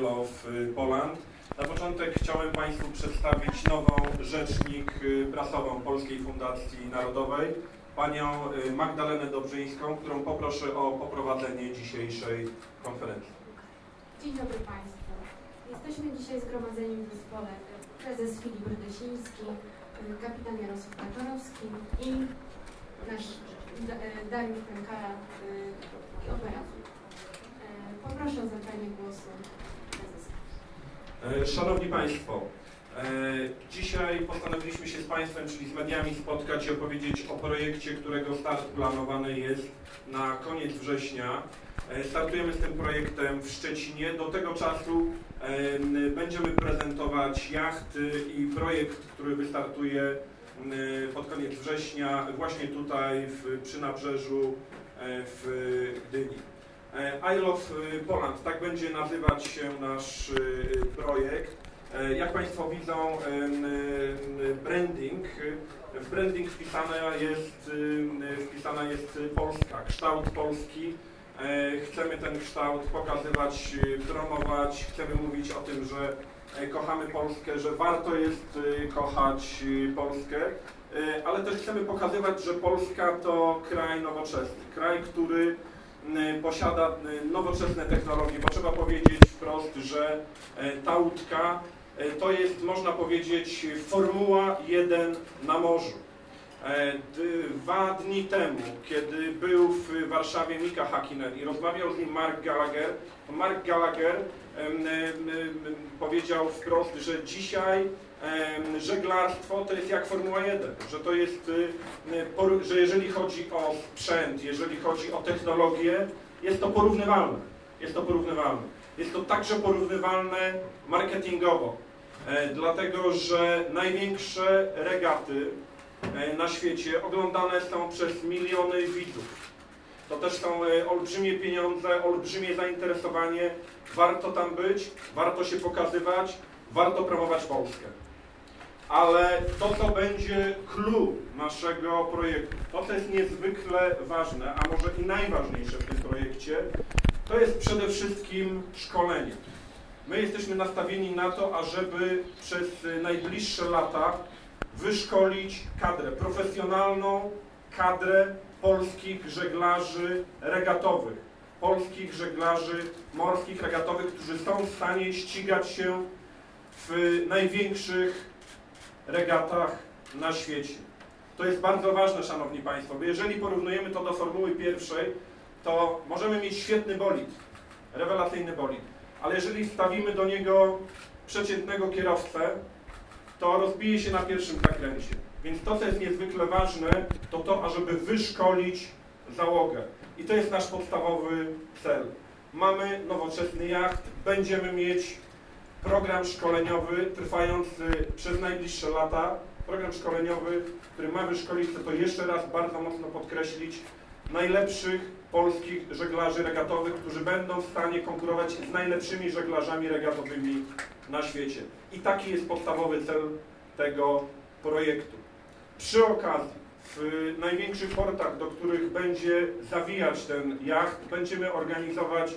Love Poland. Na początek chciałem Państwu przedstawić nową rzecznik prasową Polskiej Fundacji Narodowej, panią Magdalenę Dobrzyńską, którą poproszę o poprowadzenie dzisiejszej konferencji. Dzień dobry Państwu. Jesteśmy dzisiaj zgromadzeni w zespole prezes Filip Rydysiński, kapitan Jarosław Kaczorowski i nasz Dariusz Pękara operator. Poproszę o zabranie głosu. Szanowni Państwo, dzisiaj postanowiliśmy się z Państwem, czyli z mediami spotkać i opowiedzieć o projekcie, którego start planowany jest na koniec września. Startujemy z tym projektem w Szczecinie. Do tego czasu będziemy prezentować jacht i projekt, który wystartuje pod koniec września właśnie tutaj w, przy nabrzeżu w Gdyni. I Love Poland, tak będzie nazywać się nasz projekt. Jak Państwo widzą, branding, w branding wpisana jest, wpisana jest Polska, kształt Polski. Chcemy ten kształt pokazywać, promować, chcemy mówić o tym, że kochamy Polskę, że warto jest kochać Polskę, ale też chcemy pokazywać, że Polska to kraj nowoczesny, kraj, który posiada nowoczesne technologie, bo trzeba powiedzieć wprost, że ta łódka to jest, można powiedzieć, Formuła 1 na morzu. Dwa dni temu, kiedy był w Warszawie Mika Hakkinen i rozmawiał z nim Mark Gallagher, Mark Gallagher powiedział wprost, że dzisiaj żeglarstwo to jest jak Formuła 1, że to jest, że jeżeli chodzi o sprzęt, jeżeli chodzi o technologię, jest to porównywalne. Jest to porównywalne. Jest to także porównywalne marketingowo, dlatego że największe regaty na świecie oglądane są przez miliony widzów. To też są olbrzymie pieniądze, olbrzymie zainteresowanie. Warto tam być, warto się pokazywać, warto promować Polskę. Ale to, co będzie clue naszego projektu, to, co jest niezwykle ważne, a może i najważniejsze w tym projekcie, to jest przede wszystkim szkolenie. My jesteśmy nastawieni na to, ażeby przez najbliższe lata wyszkolić kadrę, profesjonalną kadrę polskich żeglarzy regatowych, polskich żeglarzy morskich regatowych, którzy są w stanie ścigać się w największych regatach na świecie. To jest bardzo ważne, Szanowni Państwo, bo jeżeli porównujemy to do Formuły pierwszej, to możemy mieć świetny bolid, rewelacyjny bolid, ale jeżeli wstawimy do niego przeciętnego kierowcę, to rozbije się na pierwszym zakręcie. Więc to, co jest niezwykle ważne, to to, ażeby wyszkolić załogę. I to jest nasz podstawowy cel. Mamy nowoczesny jacht, będziemy mieć program szkoleniowy trwający przez najbliższe lata. Program szkoleniowy, który ma wyszkolić, chcę to jeszcze raz bardzo mocno podkreślić, najlepszych polskich żeglarzy regatowych, którzy będą w stanie konkurować z najlepszymi żeglarzami regatowymi na świecie. I taki jest podstawowy cel tego projektu. Przy okazji, w największych portach, do których będzie zawijać ten jacht, będziemy organizować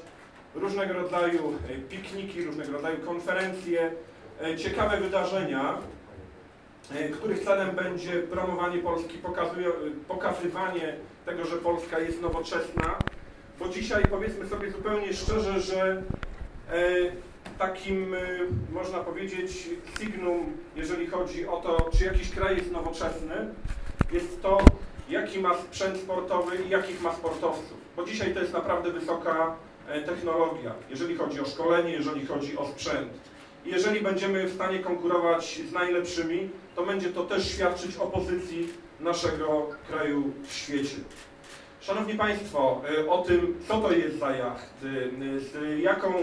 różnego rodzaju pikniki, różnego rodzaju konferencje, ciekawe wydarzenia, których celem będzie promowanie Polski, pokazywanie tego, że Polska jest nowoczesna, bo dzisiaj powiedzmy sobie zupełnie szczerze, że takim, można powiedzieć, signum, jeżeli chodzi o to, czy jakiś kraj jest nowoczesny, jest to, jaki ma sprzęt sportowy i jakich ma sportowców. Bo dzisiaj to jest naprawdę wysoka technologia, jeżeli chodzi o szkolenie, jeżeli chodzi o sprzęt. I jeżeli będziemy w stanie konkurować z najlepszymi, to będzie to też świadczyć o pozycji naszego kraju w świecie. Szanowni Państwo, o tym, co to jest za jacht, z jaką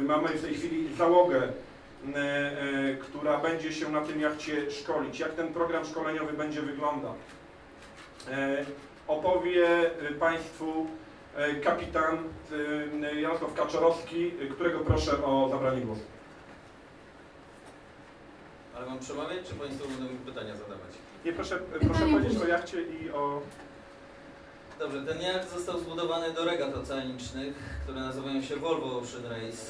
mamy w tej chwili załogę, która będzie się na tym jachcie szkolić, jak ten program szkoleniowy będzie wyglądał, opowie Państwu kapitan Jarosław Kaczorowski, którego proszę o zabranie głosu. Ale mam przemawiać, czy Państwo będą mi pytania zadawać? Nie, proszę, proszę powiedzieć o jachcie i o... Dobrze, ten jacht został zbudowany do regat oceanicznych, które nazywają się Volvo Ocean Race.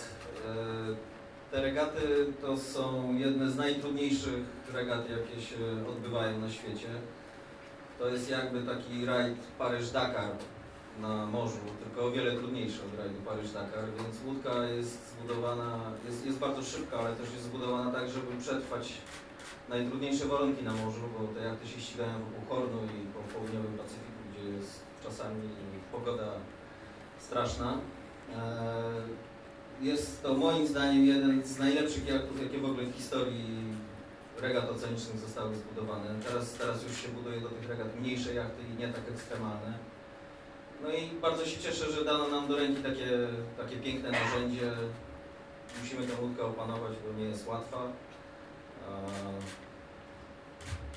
Te regaty to są jedne z najtrudniejszych regat, jakie się odbywają na świecie. To jest jakby taki rajd Paryż-Dakar na morzu, tylko o wiele trudniejszy od rajdu Paryż-Dakar, więc łódka jest zbudowana, jest, jest bardzo szybka, ale też jest zbudowana tak, żeby przetrwać najtrudniejsze warunki na morzu, bo te jachty się ścigają wokół Hornu i po południowym Pacyfiku, gdzie jest czasami pogoda straszna. Eee, Jest to moim zdaniem jeden z najlepszych jachtów, jakie w ogóle w historii regat oceanicznych zostały zbudowane. Teraz, teraz już się buduje do tych regat mniejsze jachty i nie tak ekstremalne. No i bardzo się cieszę, że dano nam do ręki takie, takie piękne narzędzie. Musimy tę łódkę opanować, bo nie jest łatwa.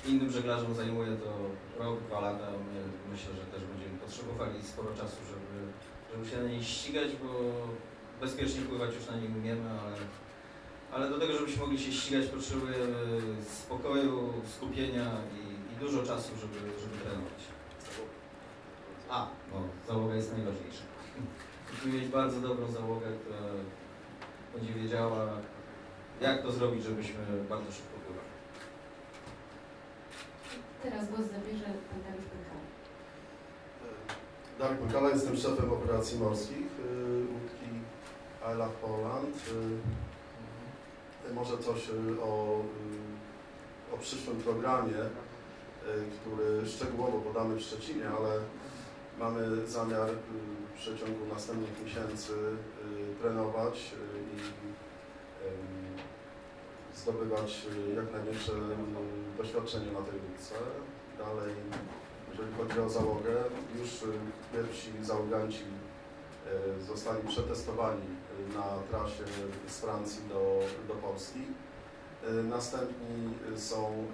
Innym żeglarzom zajmuje to rok, dwa lata. My myślę, że też będziemy potrzebowali sporo czasu, żeby, żeby się na niej ścigać, bo bezpiecznie pływać już na nim umiemy, ale, ale do tego, żebyśmy mogli się ścigać, potrzebujemy spokoju, skupienia i, i dużo czasu, żeby, żeby trenować. A, no, załoga jest najważniejsza. Musimy mieć bardzo dobrą załogę, która będzie wiedziała, jak to zrobić, żebyśmy bardzo szybko pływali. Teraz głos zabierze pan Dariusz Pękala. Darek Mykala, jestem szefem operacji morskich y, łódki I Love Poland. Y, Może coś o, o przyszłym programie, który szczegółowo podamy w Szczecinie, ale mamy zamiar y, w przeciągu następnych miesięcy y, trenować y, i zdobywać jak największe doświadczenie na tej łódce. Dalej jeżeli chodzi o załogę, już pierwsi załoganci zostali przetestowani na trasie z Francji do, do Polski. Następni są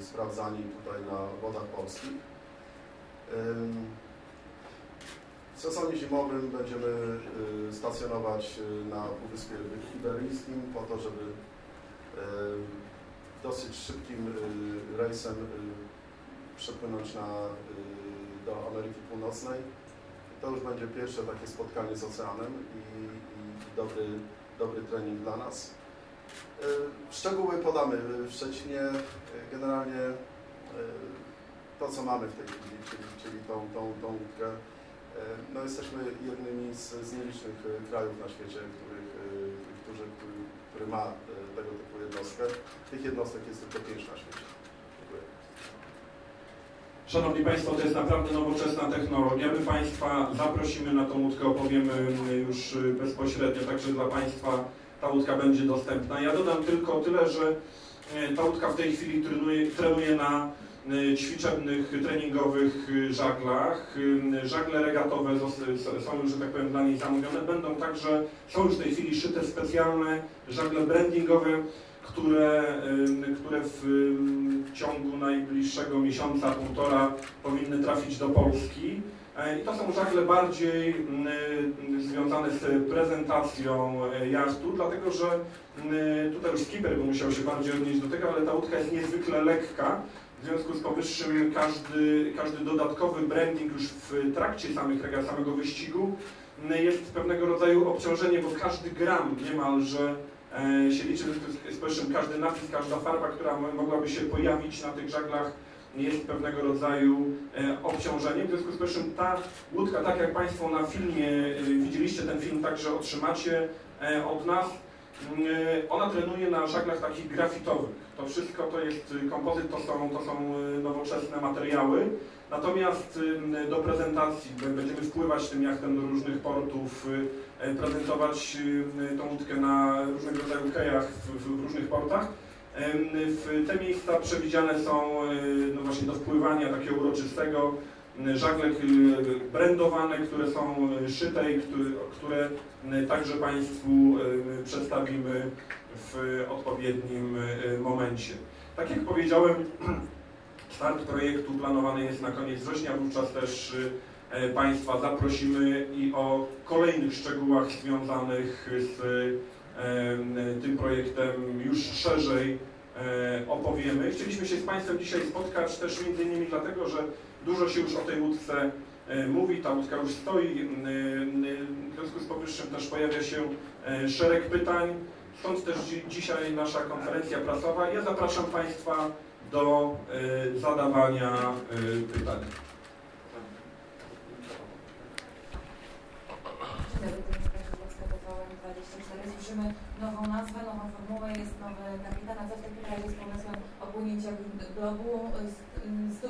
sprawdzani tutaj na wodach polskich. W sezonie zimowym będziemy y, stacjonować y, na Półwyspie Iberyjskim po to, żeby y, dosyć szybkim rejsem przepłynąć na, do Ameryki Północnej. To już będzie pierwsze takie spotkanie z oceanem i, i dobry, dobry trening dla nas. Szczegóły podamy w Szczecinie. Generalnie to, co mamy w tej chwili, czyli, czyli tą, tą, tą. Y, No, jesteśmy jednymi z, z nielicznych y, krajów na świecie, których, y, którzy, który, który ma y, tego typu jednostkę. Tych jednostek jest tylko pięć na świecie. Dziękuję. Szanowni Państwo, to jest naprawdę nowoczesna technologia. My Państwa zaprosimy na tą łódkę, opowiemy już bezpośrednio, także dla Państwa ta łódka będzie dostępna. Ja dodam tylko tyle, że e, ta łódka w tej chwili trenuje, trenuje na e, ćwiczebnych, treningowych e, żaglach. E, Żagle regatowe są już, że tak powiem, dla niej zamówione. Będą także, są już w tej chwili szyte specjalne żagle brandingowe, które, które w, ciągu najbliższego miesiąca, półtora powinny trafić do Polski. E, I to są żagle bardziej y, związane z prezentacją e, jachtu, dlatego że y, tutaj już skipper musiał się bardziej odnieść do tego, ale ta łódka jest niezwykle lekka. W związku z powyższym każdy, każdy dodatkowy branding już w trakcie samych samego wyścigu y, jest pewnego rodzaju obciążenie, bo każdy gram niemalże e, się liczy, w związku z powyższym każdy napis, każda farba, która mo- mogłaby się pojawić na tych żaglach jest pewnego rodzaju e, obciążeniem. W związku z powyższym ta łódka, tak jak Państwo na filmie e, widzieliście, ten film także otrzymacie od nas, m, e, ona trenuje na żaglach takich grafitowych. To wszystko to jest e, kompozyt, to są, to są e, nowoczesne materiały. Natomiast e, do prezentacji będziemy wpływać tym jachtem do różnych portów, e, prezentować tą łódkę na różnego rodzaju kejach w, w, różnych portach. W te miejsca przewidziane są no właśnie do wpływania takiego uroczystego m, żagle e, brandowane, które są e, szyte i które, m, także Państwu przedstawimy w odpowiednim momencie. Tak jak powiedziałem, start projektu planowany jest na koniec września, wówczas też e, Państwa zaprosimy i o kolejnych szczegółach związanych z e, tym projektem już szerzej e, opowiemy. Chcieliśmy się z Państwem dzisiaj spotkać też między innymi dlatego, że dużo się już o tej łódce e, mówi, ta łódka już stoi, m, e, w związku z powyższym też pojawia się e, szereg pytań. Stąd też dzi dzisiaj nasza konferencja prasowa. Ja zapraszam Państwa do zadawania pytań. 24. Słyszymy nową nazwę, nową formułę, jest nowy kapitan, a co w takim razie z pomysłem opłynięcia globu z-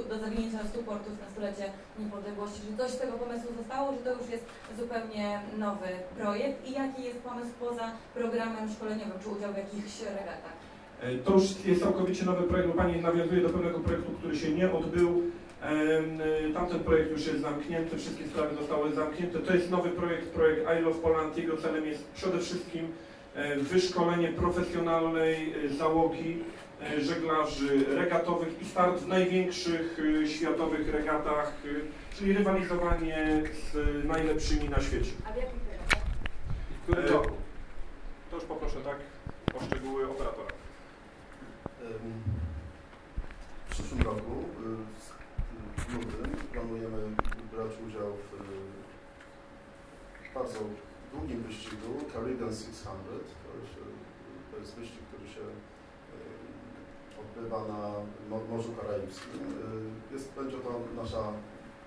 do zawinięcia 100 portów na stulecie niepodległości? Czy coś z tego pomysłu zostało, czy to już jest zupełnie nowy projekt? I jaki jest pomysł poza programem szkoleniowym, czy udział w jakichś regatach? E, To już jest całkowicie nowy projekt, bo Pani nawiązuje do pewnego projektu, który się nie odbył. E, Tamten projekt już jest zamknięty, wszystkie sprawy zostały zamknięte. To jest nowy projekt, projekt I Love Poland. Jego celem jest przede wszystkim e, wyszkolenie profesjonalnej załogi żeglarzy regatowych i start w największych e, światowych regatach, e, czyli rywalizowanie z e, najlepszymi na świecie. A w? W którym roku? To już poproszę tak o szczegóły operatora. W przyszłym roku, y, w lutym, planujemy brać udział w y, bardzo długim wyścigu Caribbean 600. To jest, y, to jest wyścig, który się y, odbywa na Mo- Morzu Karaibskim. Y, Jest, będzie to nasza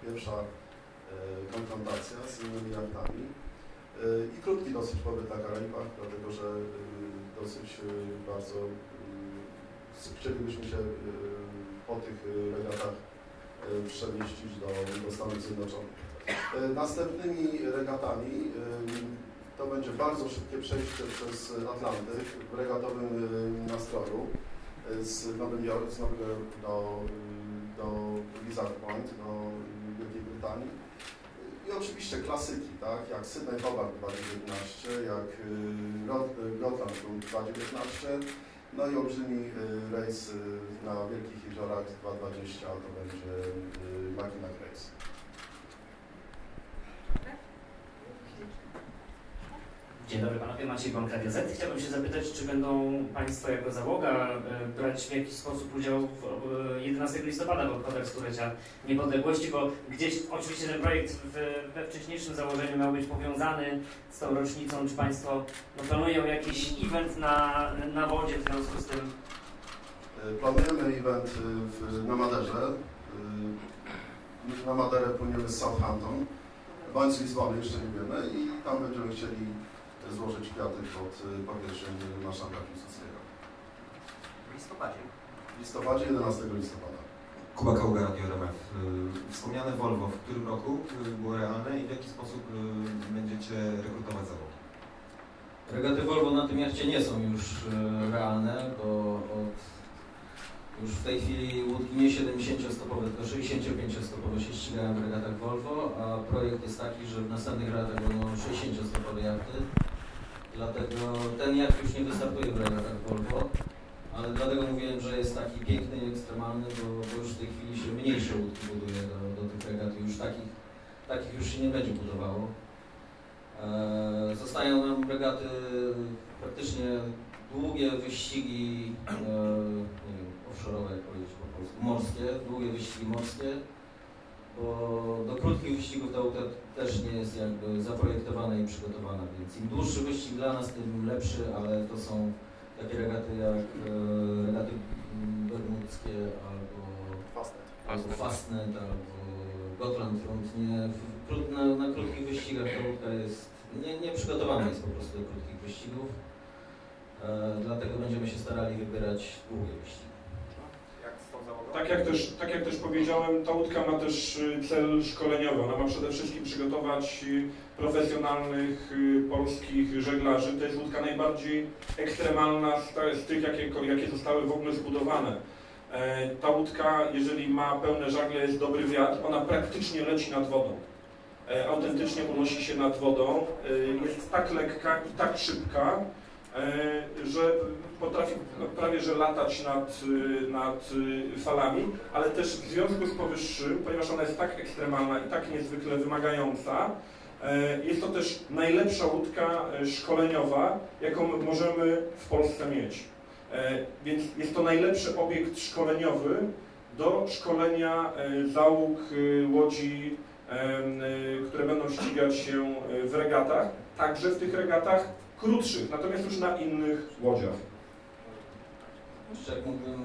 pierwsza y, konfrontacja z innymi jachtami. Y, I krótki dosyć pobyt na Karaibach, dlatego że dosyć bardzo chcielibyśmy się po tych regatach przemieścić do, do Stanów Zjednoczonych. Następnymi regatami to będzie bardzo szybkie przejście przez Atlantyk w regatowym nastroju z Nowym Jorku, z Nowego Jorku do, y, do Wizard Point, do y, Wielkiej Brytanii. I oczywiście klasyki, tak, jak Sydney Hobart 2019, jak y, Gotland Rund 2019, no i olbrzymi y, rejs y, na Wielkich Jeziorach 2020, to będzie y, Mackinac Race. Dzień dobry panowie, Maciej Bąk, Radio Z. Chciałbym się zapytać, czy będą państwo jako załoga e, brać w jakiś sposób udział w e, 11 listopada w obchodach stulecia niepodległości, bo gdzieś oczywiście ten projekt w, we wcześniejszym założeniu miał być powiązany z tą rocznicą. Czy państwo no, planują jakiś event na, na wodzie w związku z tym? Y, Planujemy event w, na Maderze. Na Maderę płyniemy z Southampton, bądź z Lizbony, jeszcze nie wiemy, i tam będziemy chcieli złożyć kwiaty pod y, powierzchnią Maszanka Piłsudskiego. W listopadzie. W listopadzie, 11 listopada. Kuba Kaługa, Radio RMF. Y, Wspomniane Volvo, w którym roku y, było realne i w jaki sposób będziecie rekrutować załogę? Regaty Volvo na tym jachcie nie są już realne, bo od, już w tej chwili łódki nie 70-stopowe, tylko 65-stopowe się ścigają w regatach Volvo, a projekt jest taki, że w następnych regatach będą 60-stopowe jachty. Dlatego ten jacht już nie wystartuje w regatach Volvo, ale dlatego mówiłem, że jest taki piękny i ekstremalny, bo, bo już w tej chwili się mniejsze łódki buduje do, do tych regat i już takich, takich już się nie będzie budowało. E, Zostają nam regaty praktycznie długie wyścigi, e, nie wiem, offshore'owe jak powiedzieć po polsku, morskie, długie wyścigi morskie, bo do krótkich wyścigów ta łódka też nie jest jakby zaprojektowana i przygotowana, więc im dłuższy wyścig dla nas, tym lepszy, ale to są takie regaty jak e, regaty bermudzkie albo Fastnet. albo Fastnet, albo Gotland Front. Nie, w, krót, na, na krótkich wyścigach ta łódka jest, nie, nie przygotowana jest po prostu do krótkich wyścigów. E, dlatego będziemy się starali wybierać długie wyścigi. Tak jak, też, tak jak też powiedziałem, ta łódka ma też y, cel szkoleniowy. Ona ma przede wszystkim przygotować y, profesjonalnych y, polskich żeglarzy. To jest łódka najbardziej ekstremalna z, tych, jakie, jakie zostały w ogóle zbudowane. E, Ta łódka, jeżeli ma pełne żagle, jest dobry wiatr, ona praktycznie leci nad wodą. E, Autentycznie unosi się nad wodą. E, Jest tak lekka i tak szybka, że potrafi no, prawie że latać nad, y, nad y, falami, ale też w związku z powyższym, ponieważ ona jest tak ekstremalna i tak niezwykle wymagająca, e, jest to też najlepsza łódka e, szkoleniowa, jaką możemy w Polsce mieć. E, Więc jest to najlepszy obiekt szkoleniowy do szkolenia załóg łodzi, które będą ścigać się w regatach. Także w tych regatach krótszych, natomiast już na innych łodziach. Jeszcze jak mógłbym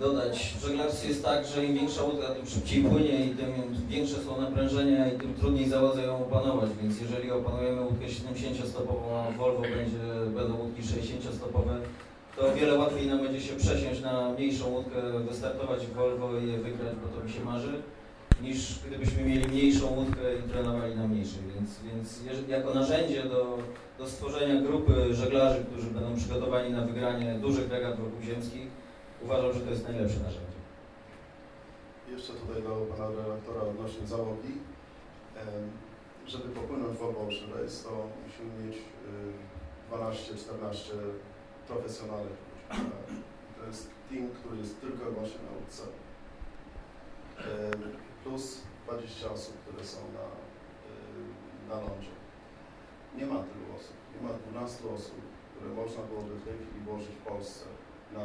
dodać, w żeglarstwie jest tak, że im większa łódka, tym szybciej płynie i tym większe są naprężenia i tym trudniej załodze ją opanować, więc jeżeli opanujemy łódkę 70-stopową, a Volvo będzie, będą łódki 60-stopowe, to o wiele łatwiej nam będzie się przesiąść na mniejszą łódkę, wystartować w Volvo i je wygrać, bo to mi się marzy, niż gdybyśmy mieli mniejszą łódkę i trenowali na mniejszej, więc, więc jako narzędzie do, do stworzenia grupy żeglarzy, którzy będą przygotowani na wygranie dużych regat wokół ziemskich, uważam, że to jest najlepsze narzędzie. Jeszcze tutaj do pana redaktora odnośnie załogi. Żeby popłynąć w Ocean Race, to musimy mieć y, 12-14 profesjonalnych ludzi. To jest team, który jest tylko i wyłącznie na łódce. Plus 20 osób, które są na, y, na lądzie. Nie ma tylu osób. Nie ma 12 osób, które można byłoby w tej chwili włożyć w Polsce na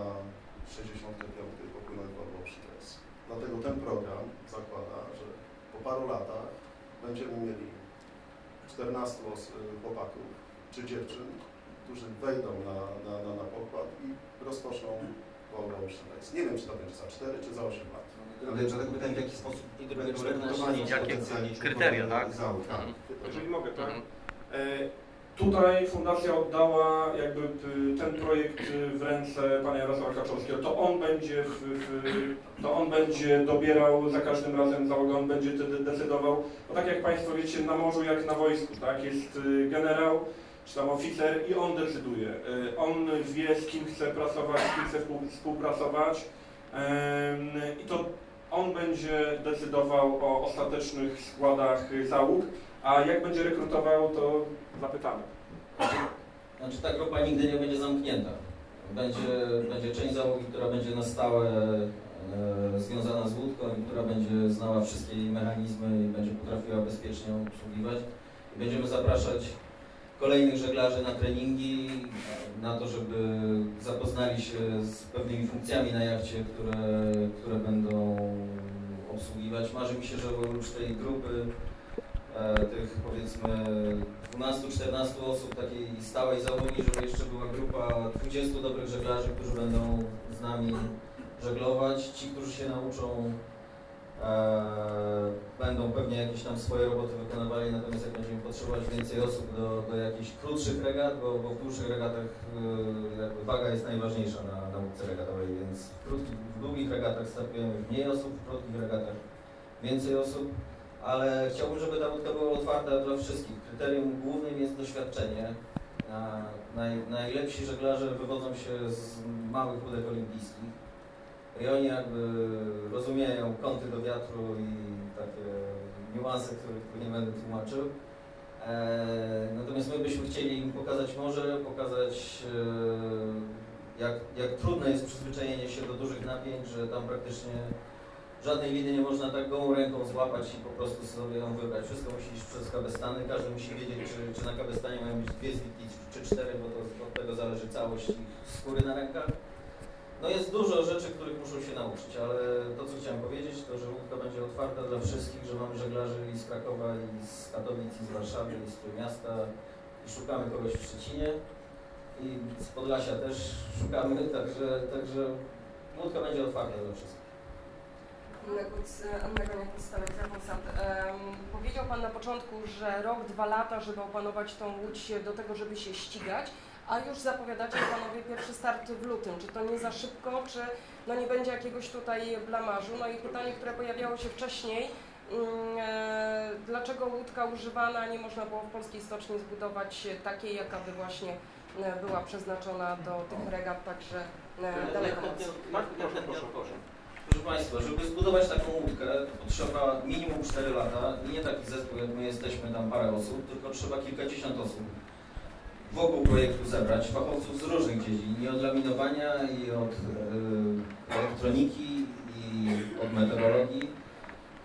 65 popłynąć w Ocean Race. Dlatego ten program zakłada, że po paru latach będziemy mieli 14 os- chłopaków czy dziewczyn, którzy wejdą na, na, na, na pokład i rozpoczną Volvo Race. Nie wiem, czy to będzie za 4 czy za 8 lat. Ale dlatego pytałem, w jaki sposób I będą 14 rekrutowani. Jakie kryteria, tak? Załóg, tak. Mhm. Jeżeli mogę, tak? Mhm. E, Tutaj fundacja oddała jakby y, ten projekt y, w ręce pana Jarosława Kaczorskiego. To on będzie, w, w, to on będzie dobierał za każdym razem załogę, on będzie wtedy decydował. Bo tak jak Państwo wiecie, na morzu jak na wojsku, tak? Jest generał czy tam oficer i on decyduje. On wie z kim chce pracować, z kim chce współ- współpracować i to on będzie decydował o ostatecznych składach załóg. A jak będzie rekrutował, to zapytamy. Znaczy ta grupa nigdy nie będzie zamknięta. Będzie, będzie część załogi, która będzie na stałe e, związana z łódką i która będzie znała wszystkie mechanizmy i będzie potrafiła bezpiecznie obsługiwać. I będziemy zapraszać kolejnych żeglarzy na treningi, na to, żeby zapoznali się z pewnymi funkcjami na jachcie, które, które będą obsługiwać. Marzy mi się, że oprócz tej grupy e, tych powiedzmy 12-14 osób takiej stałej załogi, żeby jeszcze była grupa 20 dobrych żeglarzy, którzy będą z nami żeglować. Ci, którzy się nauczą, będą pewnie jakieś tam swoje roboty wykonywali, natomiast jak będziemy potrzebować więcej osób do, do jakichś krótszych regat, bo, bo w dłuższych regatach e, jakby waga jest najważniejsza na nauce regatowej, więc w, w długich regatach startujemy mniej osób, w krótkich regatach więcej osób ale chciałbym, żeby ta łódka była otwarta dla wszystkich. Kryterium głównym jest doświadczenie. A naj, najlepsi żeglarze wywodzą się z małych łódek olimpijskich i oni jakby rozumieją kąty do wiatru i takie niuanse, których nie będę tłumaczył. E, natomiast my byśmy chcieli im pokazać morze, pokazać e, jak, jak trudne jest przyzwyczajenie się do dużych napięć, że tam praktycznie Żadnej liny nie można tak gołą ręką złapać i po prostu sobie ją wybrać. Wszystko musi iść przez kabestany. Każdy musi wiedzieć, czy, czy na kabestanie mają być dwie zwitki, czy cztery, bo to od tego zależy całość skóry na rękach. No jest dużo rzeczy, których muszą się nauczyć, ale to, co chciałem powiedzieć, to, że łódka będzie otwarta dla wszystkich, że mamy żeglarzy i z Krakowa, i z Katowic, i z Warszawy, i z Trójmiasta, i szukamy kogoś w Szczecinie, i z Podlasia też szukamy, także, także łódka będzie otwarta dla wszystkich. Anna Kuc, Anna Goniak, Stolek, Zakonsant. Um, powiedział Pan na początku, że rok, dwa lata, żeby opanować tą łódź do tego, żeby się ścigać, a już zapowiadacie Panowie pierwszy start w lutym. Czy to nie za szybko, czy no nie będzie jakiegoś tutaj blamażu? No i pytanie, które pojawiało się wcześniej, mm, e, dlaczego łódka używana nie można było w polskiej stoczni zbudować takiej, jaka by właśnie e, była przeznaczona do tych regat, także e, daleko. Tak, proszę, proszę, proszę. Proszę Państwa, żeby zbudować taką łódkę, potrzeba minimum 4 lata nie taki zespół, jak my jesteśmy tam parę osób, tylko trzeba kilkadziesiąt osób wokół projektu zebrać, fachowców z różnych dziedzin, i od laminowania, i od e, elektroniki, i od meteorologii.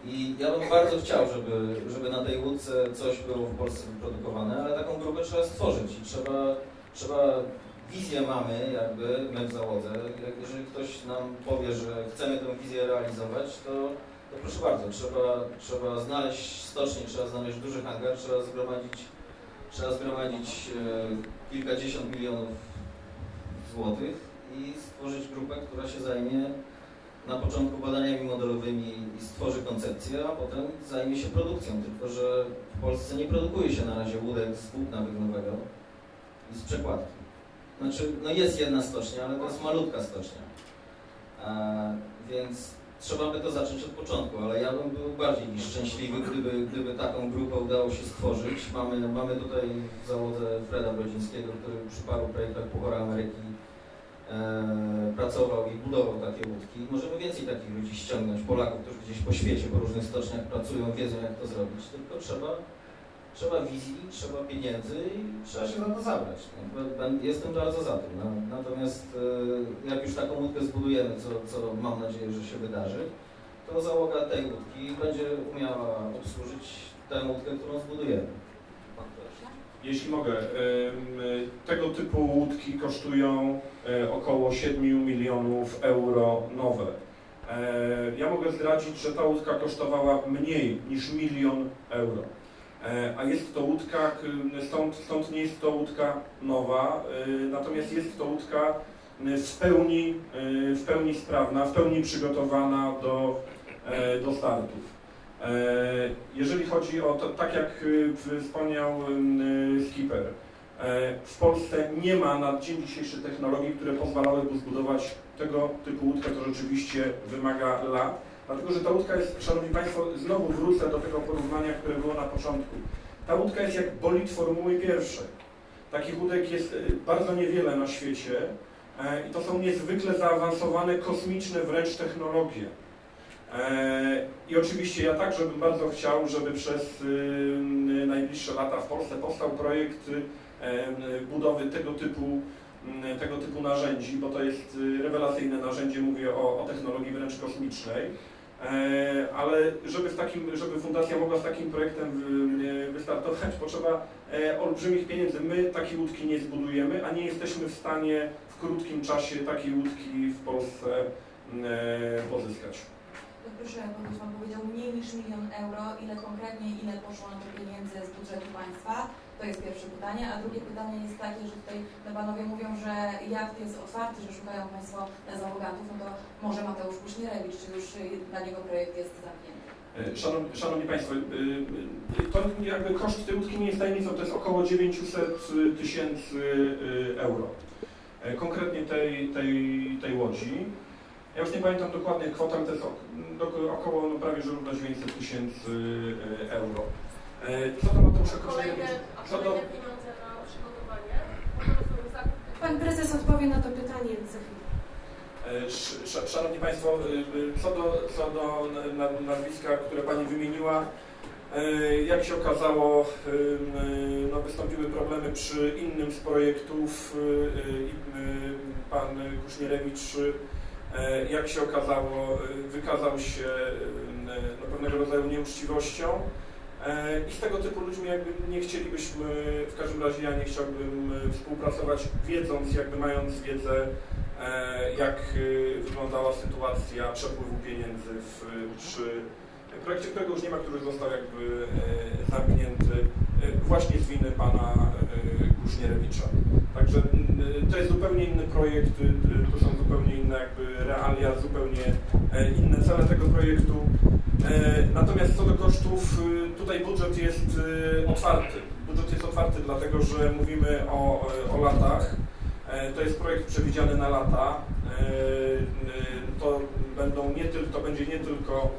I ja bym bardzo chciał, żeby, żeby na tej łódce coś było w Polsce wyprodukowane, ale taką grupę trzeba stworzyć i trzeba, trzeba wizję mamy, jakby my w załodze. Jeżeli ktoś nam powie, że chcemy tę wizję realizować, to, to proszę bardzo, trzeba, trzeba znaleźć stocznię, trzeba znaleźć duży hangar, trzeba zgromadzić trzeba zgromadzić e, kilkadziesiąt milionów złotych i stworzyć grupę, która się zajmie na początku badaniami modelowymi i stworzy koncepcję, a potem zajmie się produkcją. Tylko, że w Polsce nie produkuje się na razie łódek z włókna wygnowego i z przekładki. Znaczy, no jest jedna stocznia, ale to jest malutka stocznia. A, więc trzeba by to zacząć od początku, ale ja bym był bardziej niż szczęśliwy, gdyby, gdyby taką grupę udało się stworzyć. Mamy, mamy tutaj w załodze Freda Brodzińskiego, który przy paru projektach Puchora Ameryki e, pracował i budował takie łódki. Możemy więcej takich ludzi ściągnąć, Polaków, którzy gdzieś po świecie, po różnych stoczniach pracują, wiedzą jak to zrobić, tylko trzeba, trzeba wizji, trzeba pieniędzy i trzeba się za to zabrać. Jestem bardzo za tym. No, natomiast e, jak już taką łódkę zbudujemy, co, co mam nadzieję, że się wydarzy, to załoga tej łódki będzie umiała obsłużyć tę łódkę, którą zbudujemy. Jeśli mogę, tego typu łódki kosztują e, około 7 milionów euro nowe. E, ja mogę zdradzić, że ta łódka kosztowała mniej niż milion euro. E, a jest to łódka, stąd, stąd nie jest to łódka nowa, natomiast jest to łódka w pełni, w pełni sprawna, w pełni przygotowana do, do startów. E, jeżeli chodzi o to, tak jak wspomniał skipper, e, w Polsce nie ma na dzień dzisiejszy technologii, które pozwalałyby zbudować tego typu łódkę, to rzeczywiście wymaga lat. Dlatego, że ta łódka jest, Szanowni Państwo, znowu wrócę do tego porównania, które było na początku. Ta łódka jest jak bolid Formuły pierwszej. Takich łódek jest y, bardzo niewiele na świecie e, i to są niezwykle zaawansowane, kosmiczne wręcz technologie. E, I oczywiście ja także bym bardzo chciał, żeby przez y, najbliższe lata w Polsce powstał projekt y, budowy tego typu, y, tego typu narzędzi, bo to jest rewelacyjne narzędzie, mówię o, o technologii wręcz kosmicznej. E, ale żeby, w takim, żeby fundacja mogła z takim projektem wystartować, potrzeba e, olbrzymich pieniędzy. My takiej łódki nie zbudujemy, a nie jesteśmy w stanie w krótkim czasie takiej łódki w Polsce pozyskać proszę, ponieważ Pan powiedział mniej niż milion euro, ile konkretnie, ile poszło na to pieniędzy z budżetu państwa? To jest pierwsze pytanie. A drugie pytanie jest takie, że tutaj Panowie mówią, że jacht jest otwarty, że szukają Państwo załogantów, no to może Mateusz Kuśnierewicz, czy już dla niego projekt jest zamknięty? E, szanowni, Szanowni Państwo, e, e, to jakby koszt tej łódki nie jest tajemnicą, to jest około 900 tysięcy euro. Konkretnie tej, tej, tej łodzi. Ja już nie pamiętam dokładnie kwotę, to jest około no, prawie że równo 900 tysięcy e, euro. E, co do Mateusza Kolejne, a kolejne pieniądze na przygotowanie? Pan prezes odpowie na to pytanie za chwilę. E, szanowni Państwo, co do, co do nazwiska, które Pani wymieniła, jak się okazało, no, wystąpiły problemy przy innym z projektów. Pan Kusznierewicz jak się okazało, e, wykazał się e, no, pewnego rodzaju nieuczciwością i z tego typu ludźmi jakby nie chcielibyśmy, w każdym razie ja nie chciałbym współpracować, wiedząc, jakby mając wiedzę, jak wyglądała sytuacja przepływu pieniędzy w, przy projekcie, którego już nie ma, który został jakby zamknięty właśnie z winy pana Kuśnierewicza. Także to jest zupełnie inny projekt, to są zupełnie inne jakby realia, zupełnie e, inne cele tego projektu. E, natomiast co do kosztów, y, tutaj budżet jest y, otwarty. Budżet jest otwarty dlatego, że mówimy o, o latach. E, to jest projekt przewidziany na lata. To, będą nie tylko, to będzie nie tylko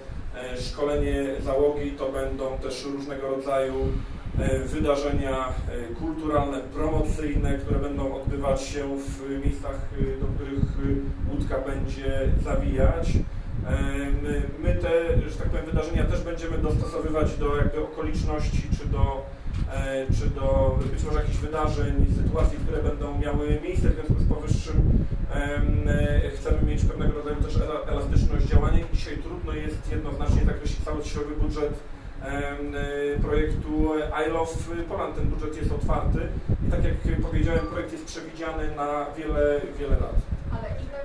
szkolenie załogi, to będą też różnego rodzaju E, wydarzenia e, kulturalne, promocyjne, które będą odbywać się w miejscach, e, do których łódka będzie zawijać. My, my te, że tak powiem, wydarzenia też będziemy dostosowywać do jakby okoliczności, czy do, czy do być może jakichś wydarzeń, sytuacji, które będą miały miejsce. W związku z powyższym chcemy mieć pewnego rodzaju też elastyczność działania. Dzisiaj trudno jest jednoznacznie zakreślić całościowy budżet E, E, projektu I Love y, Poland. Ten budżet jest otwarty i tak jak powiedziałem, projekt jest przewidziany na wiele, wiele lat. Ale ile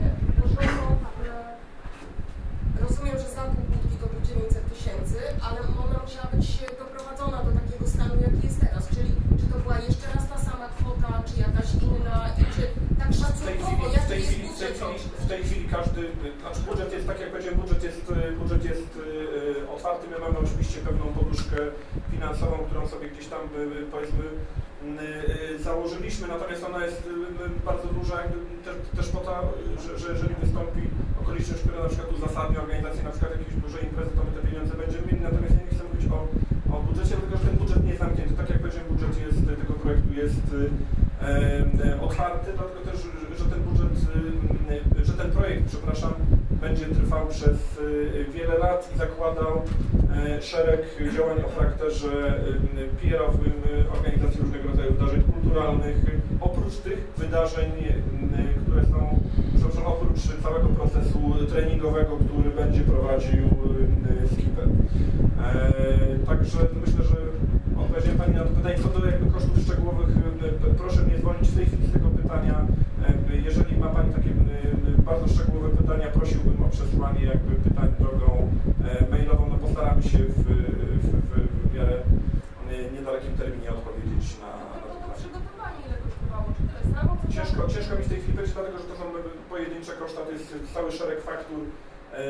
tak, włożono, rozumiem, że zakup budki to był 900 tysięcy, ale ona musiała być doprowadzona do takiego stanu, jaki jest teraz, czyli czy to była jeszcze raz ta sama kwota, czy jakaś inna, i czy tak szacunkowo, w jaki w tej jest chwili, budżet? W tej chwili każdy, y, znaczy budżet jest tak jak mamy oczywiście pewną poduszkę finansową, którą sobie gdzieś tam y, powiedzmy y, założyliśmy, natomiast ona jest bardzo duża też, też po to, że, że jeżeli wystąpi okoliczność, która na przykład uzasadnia organizację na przykład jakiejś dużej imprezy, to my te pieniądze będziemy mieli, natomiast ja nie chcę mówić o, o budżecie, dlatego że ten budżet nie jest zamknięty. Tak jak powiedziałem, budżet jest, tego projektu jest otwarty, dlatego też, że ten budżet, e, że ten projekt, przepraszam, będzie trwał przez e, wiele lat i zakładał e, szereg działań o charakterze PR-owym, organizacji różnego rodzaju wydarzeń kulturalnych, oprócz tych wydarzeń, które są, przepraszam, oprócz całego procesu treningowego, który będzie prowadził Skipper. Także myślę, że odpowiedziałem Pani na to pytanie. Co do jakby kosztów szczegółowych, chwili z tego pytania. Jeżeli ma Pani takie bardzo szczegółowe pytania, prosiłbym o przesłanie jakby pytań drogą mailową. No postaramy się w, w, w, w miarę niedalekim terminie odpowiedzieć na, na to. Ciężko, ciężko mi w tej chwili powiedzieć, dlatego że to są pojedyncze koszta, to jest cały szereg faktur.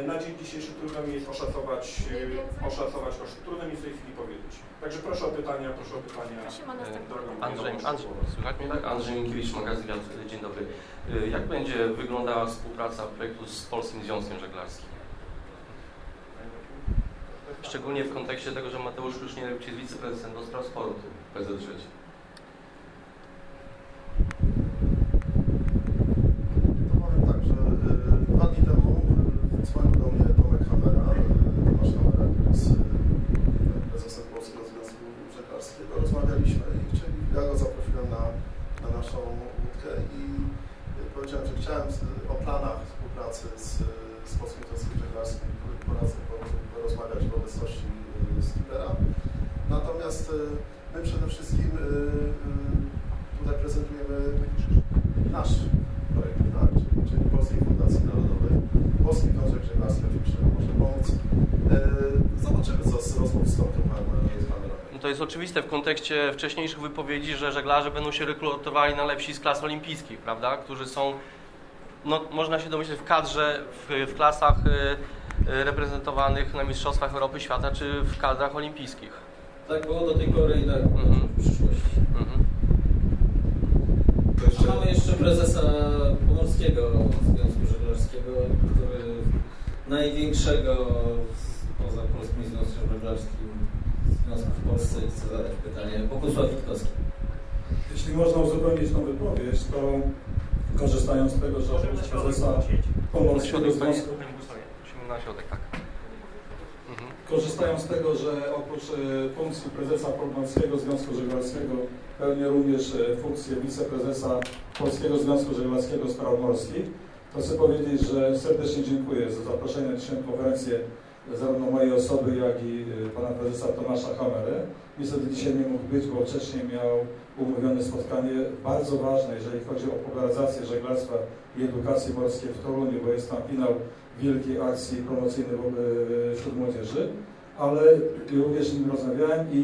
Na dzień dzisiejszy trudno mi jest oszacować, oszacować koszty. Trudno mi w tej chwili powiedzieć. Także proszę o pytania, proszę o pytania drogą Andrzej, Andrzej, słychać mnie tak? Andrzej Minkiewicz, magazyn Wiatr. Dzień dobry. Jak będzie wyglądała współpraca projektu z Polskim Związkiem Żeglarskim? Szczególnie w kontekście tego, że Mateusz Kruszniewicz jest wiceprezesem do spraw sportu w PZŻ. To powiem tak, że y, dwa dni temu y, dzwonił do mnie Tomek Hamera, y, Tomasz Hamera, który jest y, prezesem Polskiego Związku Żeglarskiego. Rozmawialiśmy i chcieli, ja go zaprosiłem na, na naszą łódkę i y, powiedziałem, że chciałem z, o planach współpracy z, z Polskim Związkiem Żeglarskim po raz porozmawiać w obecności y, skipera. Natomiast y, my przede wszystkim y, y, tutaj prezentujemy nasz projekt, tak, czyli, czyli Polskiej Fundacji Narodowej. Polski Związek Żeglarski oczywiście może pomóc. E, zobaczymy, co z rozmów z Tomkiem. No to jest oczywiste w kontekście wcześniejszych wypowiedzi, że żeglarze będą się rekrutowali na lepsi z klas olimpijskich, prawda? Którzy są, no można się domyśleć, w kadrze, w, w klasach y, y, reprezentowanych na Mistrzostwach Europy, Świata, czy w kadrach olimpijskich. Tak było do tej pory i tak Mhm. w przyszłości. Mhm. Jeszcze, A mamy jeszcze prezesa Pomorskiego Związku Żeglarskiego, który największego z- poza Polskim Związkiem Żeglarskim związku w Polsce i chce zadać pytanie. Bogusław Witkowski. Jeśli można uzupełnić tą wypowiedź, to korzystając z tego, że oprócz prezesa Pomorskiego Związku, na środek, tak. Korzystając z tego, że oprócz e, funkcji prezesa Pomorskiego Związku Żeglarskiego pełnię również e, funkcję wiceprezesa Polskiego Związku Żeglarskiego Spraw Morskich, to chcę powiedzieć, że serdecznie dziękuję za zaproszenie na dzisiejszą konferencję zarówno mojej osoby, jak i e, pana prezesa Tomasza Hamery. Niestety dzisiaj nie mógł być, bo wcześniej miał umówione spotkanie bardzo ważne, jeżeli chodzi o popularyzację żeglarstwa i edukacji morskiej w Toruniu, bo jest tam finał wielkiej akcji promocyjnej w- wśród młodzieży, ale również z nim rozmawiałem i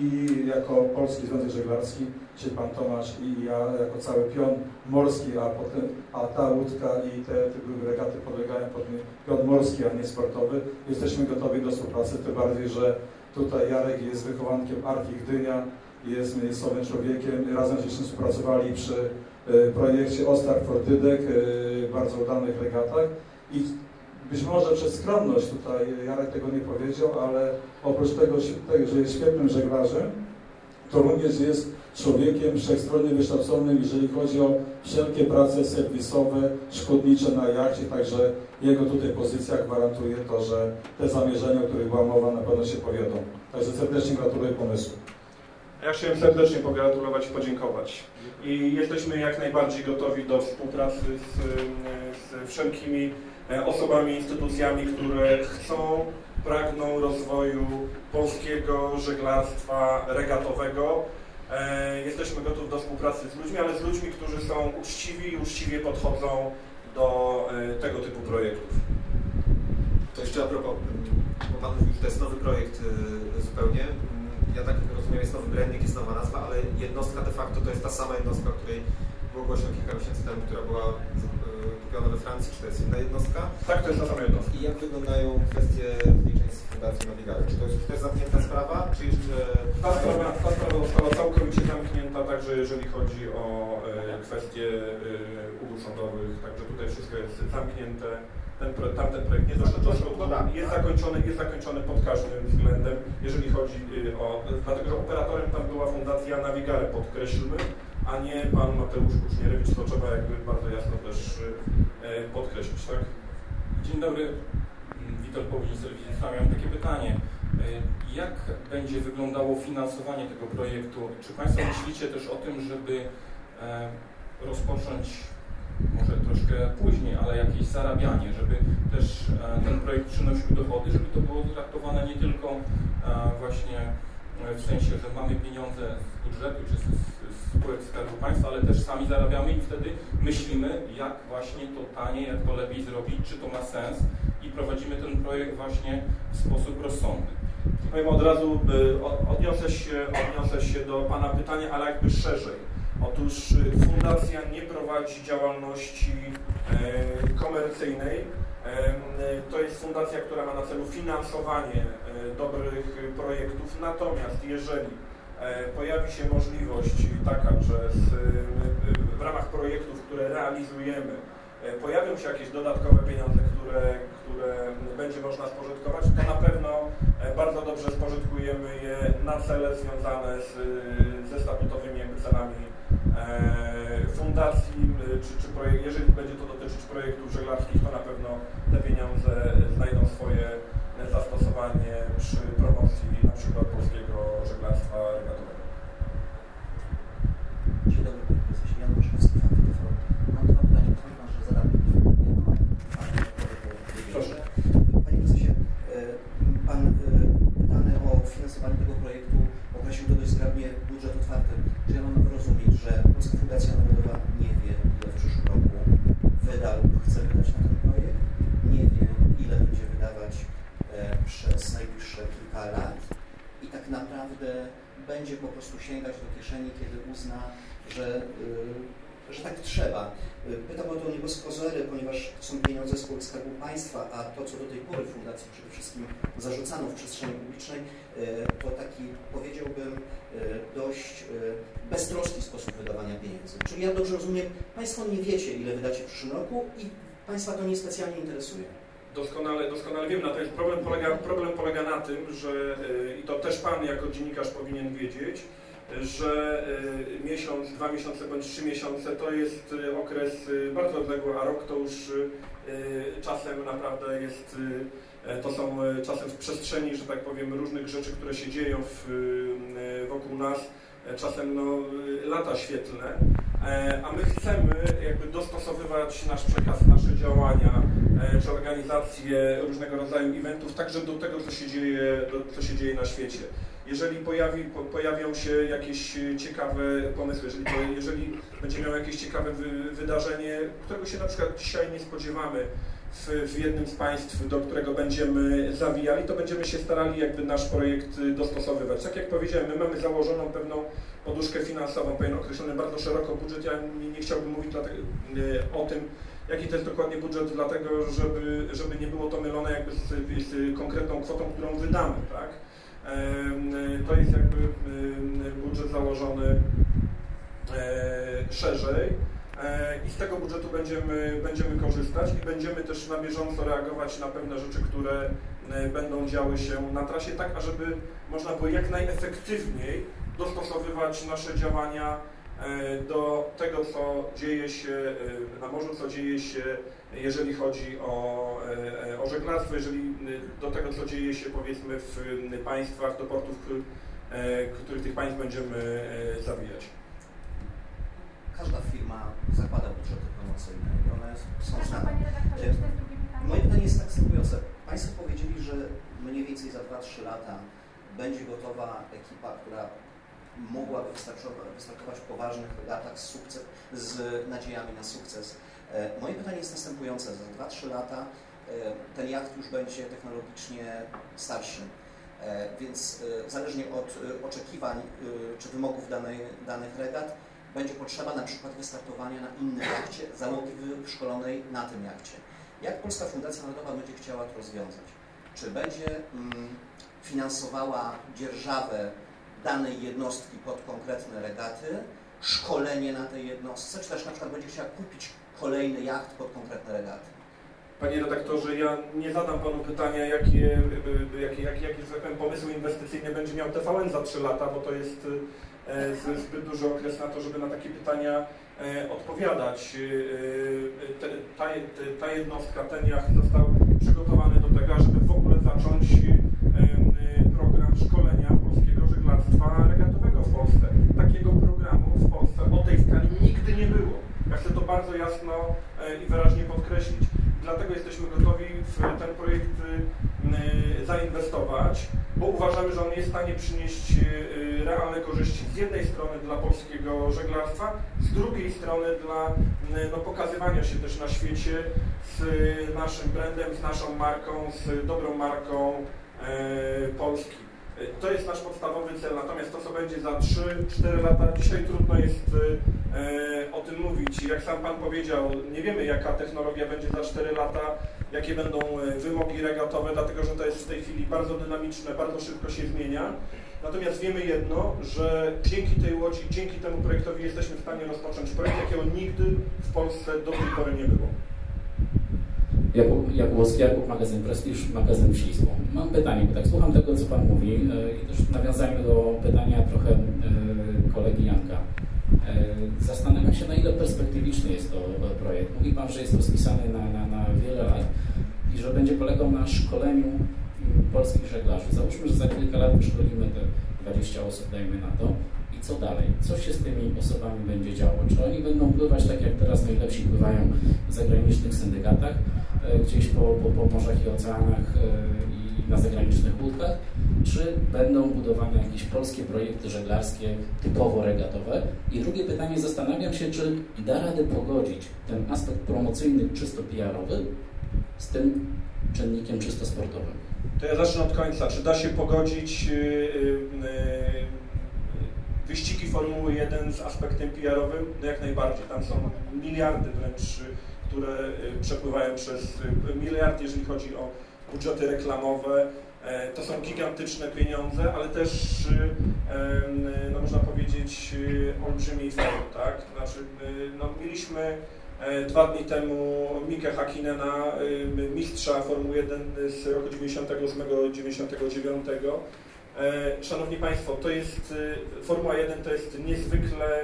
jako Polski Związek Żeglarski, czyli pan Tomasz i ja jako cały pion morski, a potem, a ta łódka i te, te regaty podlegają pod pion morski, a nie sportowy, jesteśmy gotowi do współpracy, tym bardziej, że tutaj Jarek jest wychowankiem Arki Gdynia, jest miejscowym człowiekiem, razem żeśmy współpracowali przy e, projekcie Ostar for Dydek, e, bardzo udanych regatach. I być może przez skromność tutaj Jarek tego nie powiedział, ale oprócz tego, że jest świetnym żeglarzem, to również jest człowiekiem wszechstronnie wykształconym, jeżeli chodzi o wszelkie prace serwisowe, szkodnicze na jachcie, także jego tutaj pozycja gwarantuje to, że te zamierzenia, o których była mowa, na pewno się powiodą. Także serdecznie gratuluję pomysłu. Ja chciałem serdecznie pogratulować i podziękować. I jesteśmy jak najbardziej gotowi do współpracy z, z wszelkimi osobami, instytucjami, które chcą, pragną rozwoju polskiego żeglarstwa regatowego. E, Jesteśmy gotowi do współpracy z ludźmi, ale z ludźmi, którzy są uczciwi i uczciwie podchodzą do e, tego typu projektów. to jeszcze a propos, mm, bo Pan mówił, że to jest nowy projekt zupełnie. Mm, Ja tak rozumiem, jest nowy branding, jest nowa nazwa, ale jednostka de facto to jest ta sama jednostka, o której było głośno kilka miesięcy temu, która była skupiona we Francji, czy to jest inna jednostka? Tak, to jest ta sama jednostka. I jak wyglądają kwestie rozliczeń z Fundacji Navigare? Czy to jest też zamknięta sprawa, czy jeszcze... Ta sprawa, ta sprawa została całkowicie zamknięta, także jeżeli chodzi o e, kwestie e, umów sądowych, także tutaj wszystko jest zamknięte. Ten, tamten projekt nie został, został jest, zakończony, jest zakończony pod każdym względem, jeżeli chodzi e, o... Dlatego, że operatorem tam była Fundacja Navigare, podkreślmy, a nie pan Mateusz Kucznierewicz, to trzeba jakby bardzo jasno też e, podkreślić, tak? Dzień dobry, Witold Telewizji Trwam. Mam takie pytanie. Y, Jak będzie wyglądało finansowanie tego projektu? Czy Państwo myślicie też o tym, żeby e, rozpocząć może troszkę później, ale jakieś zarabianie, żeby też e, ten projekt przynosił dochody, żeby to było traktowane nie tylko e, właśnie e, w sensie, że mamy pieniądze z budżetu czy z spółek Skarbu Państwa, ale też sami zarabiamy i wtedy myślimy, jak właśnie to taniej, jak to lepiej zrobić, czy to ma sens i prowadzimy ten projekt właśnie w sposób rozsądny. Powiem od razu, od- odniosę się, odniosę się do Pana pytania, ale jakby szerzej. Otóż y, Fundacja nie prowadzi działalności e, komercyjnej. Y, To jest fundacja, która ma na celu finansowanie e, dobrych y, projektów. Natomiast jeżeli e, pojawi się możliwość taka, że z, y, y, w ramach projektów, które realizujemy, e, pojawią się jakieś dodatkowe pieniądze, które, które będzie można spożytkować, to na pewno e, bardzo dobrze spożytkujemy je na cele związane z, y, ze statutowymi celami e, fundacji, czy, czy projekt, jeżeli będzie to dotyczyć projektów żeglarskich, to na pewno te pieniądze znajdą swoje e, zastosowanie przy promocji na przykład polskiego żeglarstwa regatowego. Dzień dobry, panie prezesie. Jan Boszkowski, Fakty TV. Mam dwa pytania, pozwoli pan, że zadam jedno, a Proszę. Panie prezesie, e, pan e, pytany o finansowanie tego projektu określił to dość zgrabnie budżet otwarty. Czy ja mam rozumieć, że Polska Fundacja Narodowa nie wie, ile w przyszłym roku wyda lub chce wydać na ten projekt? Nie wie, ile będzie wydawać e, przez najbliższe kilka lat i tak naprawdę będzie po prostu sięgać do kieszeni, uzna, że, y, że tak trzeba. Y, Pytam o to nie bez ponieważ są pieniądze spółek Skarbu Państwa, a to, co do tej pory Fundacji przede wszystkim zarzucano w przestrzeni publicznej, y, to taki, powiedziałbym, dość beztroski sposób wydawania pieniędzy. Czyli ja dobrze rozumiem, Państwo nie wiecie, ile wydacie w przyszłym roku i Państwa to niespecjalnie interesuje. Doskonale, doskonale wiem, natomiast problem polega, problem polega na tym, że i to też Pan jako dziennikarz powinien wiedzieć, że y, miesiąc, dwa miesiące bądź trzy miesiące to jest y, okres y, bardzo odległy, a rok to już czasem naprawdę jest, e, to są czasem w przestrzeni, że tak powiem, różnych rzeczy, które się dzieją w, wokół nas, e, czasem no, lata świetlne, E, a my chcemy jakby dostosowywać nasz przekaz, nasze działania, czy organizacje różnego rodzaju eventów, także do tego, co się dzieje, co się dzieje na świecie. Jeżeli pojawi, po, pojawią się jakieś e, ciekawe pomysły, jeżeli, jeżeli będzie miało jakieś ciekawe wy, wydarzenie, którego się na przykład dzisiaj nie spodziewamy w, w jednym z państw, do którego będziemy zawijali, to będziemy się starali jakby nasz projekt y, dostosowywać. Tak jak powiedziałem, my mamy założoną pewną poduszkę finansową, pewien określony bardzo szeroko budżet. Ja nie, nie chciałbym mówić y, o tym, jaki to jest dokładnie budżet, dlatego żeby, żeby nie było to mylone jakby z, z konkretną kwotą, którą wydamy, tak? To jest jakby budżet założony e, szerzej e, i z tego budżetu będziemy, będziemy korzystać i będziemy też na bieżąco reagować na pewne rzeczy, które e, będą działy się na trasie, tak ażeby można było jak najefektywniej dostosowywać nasze działania do tego, co dzieje się na morzu, co dzieje się, jeżeli chodzi o, e, e, o żeglarstwo, jeżeli e, do tego, co dzieje się powiedzmy w państwach, do portów, e, których tych państw będziemy zawijać. Każda firma zakłada budżety promocyjne i one są znane. panie redaktorze, czy to jest drugie pytanie? Moje pytanie jest następujące. Państwo powiedzieli, że mniej więcej za 2-3 lata będzie gotowa ekipa, która mogłaby wystartować w poważnych regatach z, sukces, z nadziejami na sukces. E, Moje pytanie jest następujące. Za 2-3 lata e, ten jacht już będzie technologicznie starszy. E, Więc zależnie od oczekiwań czy wymogów danej, danych regat będzie potrzeba na przykład wystartowania na innej jachcie, załogi wyszkolonej na tym jachcie. Jak Polska Fundacja Narodowa będzie chciała to rozwiązać? Czy będzie mm, finansowała dzierżawę danej jednostki pod konkretne regaty, szkolenie na tej jednostce, czy też na przykład będzie chciała kupić kolejny jacht pod konkretne regaty? Panie redaktorze, ja nie zadam Panu pytania, jakie, jakie, jakie, jakie tak pomysły inwestycyjne będzie miał TVN za 3 lata, bo to jest e, zbyt duży okres na to, żeby na takie pytania e, odpowiadać. E, ta, ta jednostka, ten jacht został przygotowany do tego, żeby w ogóle zacząć program szkolenia polskiego żeglarstwa regatowego w Polsce. Takiego programu w Polsce o tej skali nigdy nie było. Ja chcę to bardzo jasno i wyraźnie podkreślić. Dlatego jesteśmy gotowi w ten projekt y, zainwestować, bo uważamy, że on jest w stanie przynieść y, realne korzyści z jednej strony dla polskiego żeglarstwa, z drugiej strony dla y, no, pokazywania się też na świecie z naszym brandem, z naszą marką, z dobrą marką Polski. To jest nasz podstawowy cel, natomiast to, co będzie za 3-4 lata, dzisiaj trudno jest e, o tym mówić. Jak sam Pan powiedział, nie wiemy, jaka technologia będzie za 4 lata, jakie będą e, wymogi regatowe, dlatego że to jest w tej chwili bardzo dynamiczne, bardzo szybko się zmienia. Natomiast wiemy jedno, że dzięki tej łodzi, dzięki temu projektowi jesteśmy w stanie rozpocząć projekt, jakiego nigdy w Polsce do tej pory nie było. Jakub, Jakubowski, Jakub, magazyn Prestiż, magazyn Ślizgą. Mam pytanie, bo tak słucham tego, co Pan mówi e, i też nawiązajmy do pytania trochę e, kolegi Janka. E, zastanawiam się, na ile perspektywiczny jest to projekt. Mówi Pan, że jest rozpisany na, na, na wiele lat i że będzie polegał na szkoleniu mm, polskich żeglarzy. Załóżmy, że za kilka lat wyszkolimy te 20 osób, dajmy na to, i co dalej? Co się z tymi osobami będzie działo? Czy oni będą pływać tak, jak teraz najlepsi pływają w zagranicznych syndykatach, gdzieś po, po, po morzach i oceanach e, i na zagranicznych łódkach, czy będą budowane jakieś polskie projekty żeglarskie typowo regatowe? I drugie pytanie, zastanawiam się, czy da radę pogodzić ten aspekt promocyjny czysto PR-owy z tym czynnikiem czysto sportowym? To ja zacznę od końca. Czy da się pogodzić yy, yy, wyścigi Formuły 1 z aspektem PR-owym? No jak najbardziej. Tam są miliardy wręcz które y, przepływają przez y, miliard, jeżeli chodzi o budżety reklamowe. E, to są gigantyczne pieniądze, ale też, y, no można powiedzieć, olbrzymi fame, tak? Znaczy, no, mieliśmy e, dwa dni temu Mikę Hakinena, mistrza Formuły 1 z roku 98-99. E, szanowni Państwo, to jest, Formuła 1 to jest niezwykle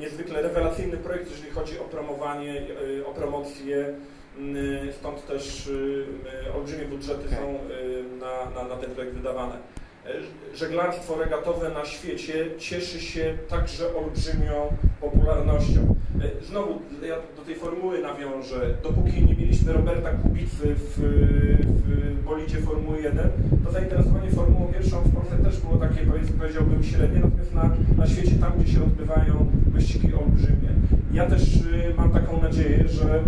niezwykle rewelacyjny projekt, jeżeli chodzi o promowanie, e, o promocję. Stąd też e, olbrzymie budżety są e, na, na, na ten projekt wydawane. Żeglarstwo regatowe na świecie cieszy się także olbrzymią popularnością. Znowu ja do tej formuły nawiążę. Dopóki nie mieliśmy Roberta Kubicy w, w bolidzie Formuły 1, to zainteresowanie Formułą pierwszą w Polsce też było takie, powiedziałbym, średnie, natomiast na, na świecie, tam gdzie się odbywają wyścigi olbrzymie. Ja też y, mam taką nadzieję, że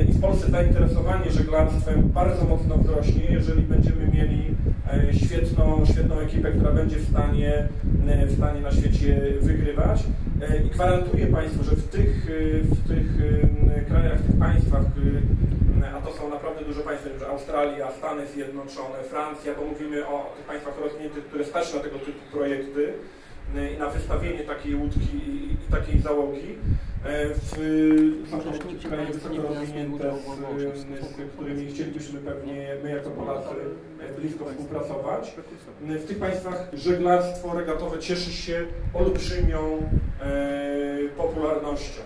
y, i w Polsce zainteresowanie żeglarstwem bardzo mocno wzrośnie, jeżeli będziemy mieli e, świetną, świetną ekipę, która będzie w stanie, y, w stanie na świecie wygrywać. E, I gwarantuję Państwu, że w tych, w tych krajach, w tych państwach, a to są naprawdę duże państwa, że Australia, Stany Zjednoczone, Francja, bo mówimy o tych państwach rozwiniętych, które stać na tego typu projekty, E, na wystawienie takiej łódki i, takiej załogi. E, w, są kraje wysoko rozwinięte, z, z którymi chcielibyśmy pewnie my jako Polacy e, blisko współpracować. W tych państwach żeglarstwo regatowe cieszy się olbrzymią e, popularnością.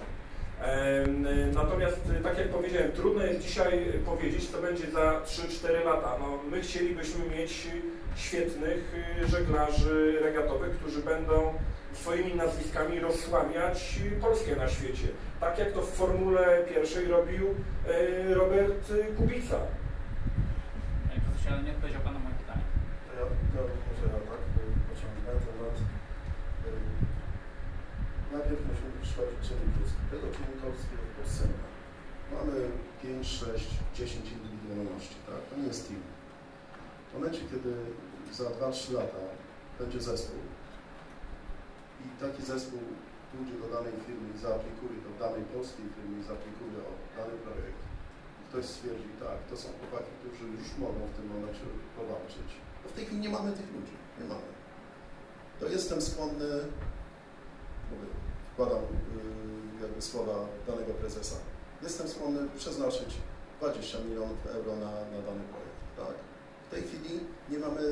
Natomiast, tak jak powiedziałem, trudno jest dzisiaj powiedzieć, co będzie za 3-4 lata. No, my chcielibyśmy mieć świetnych y, żeglarzy regatowych, którzy będą swoimi nazwiskami rozsławiać Polskę na świecie. Tak jak to w Formule pierwszej robił y, Robert Kubica. Panie profesorze, ale nie odpowiedział Pan na moje pytanie. To ja, to może ja tak pociągnę temat. Najpierw czynnika ludzkiego w Polsce Mamy 5, 6, 10 indywidualności, tak? To nie jest team. W momencie, kiedy za 2-3 lata będzie zespół, i taki zespół pójdzie do danej firmy i zaaplikuje, do danej polskiej firmy i zaaplikuje o dany projekt, ktoś stwierdzi, tak, to są chłopaki, którzy już mogą w tym momencie powalczyć. Bo w tej chwili nie mamy tych ludzi, nie mamy. To jestem skłonny, mówię, wkładam yy, jakby słowa danego prezesa, jestem skłonny przeznaczyć 20 milionów euro na, na dany projekt, tak. W tej chwili nie mamy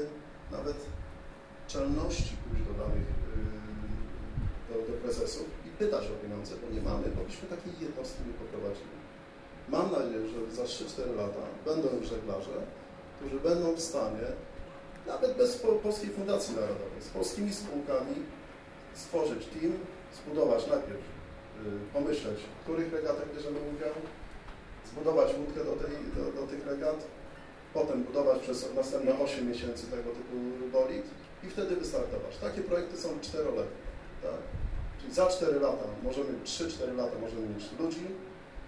nawet czelności pójść do danych yy, do, do prezesów i pytać o pieniądze, bo nie mamy, bo byśmy takiej jednostki nie poprowadzili. Mam nadzieję, że za 3-4 lata będą już żeglarze, którzy będą w stanie, nawet bez Polskiej Fundacji Narodowej, z polskimi spółkami stworzyć team, zbudować najpierw, yy, pomyśleć, w których regatach bierzemy udział, zbudować łódkę do, tej, do, do tych regat, potem budować przez następne 8 miesięcy tego typu bolid i wtedy wystartować. Takie projekty są czteroletnie. Tak? Czyli za 4 lata możemy, 3-4 lata możemy mieć ludzi,